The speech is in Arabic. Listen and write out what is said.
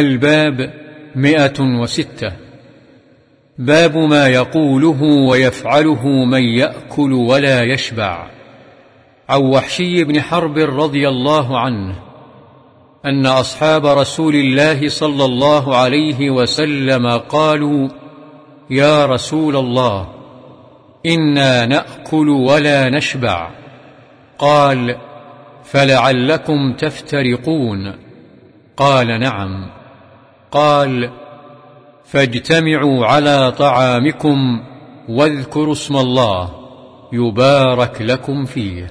الباب مئة وستة. باب ما يقوله ويفعله من يأكل ولا يشبع. عن وحشي بن حرب رضي الله عنه أن أصحاب رسول الله صلى الله عليه وسلم قالوا يا رسول الله إنا نأكل ولا نشبع. قال فلعلكم تفترقون. قال نعم. قال فاجتمعوا على طعامكم واذكروا اسم الله يبارك لكم فيه.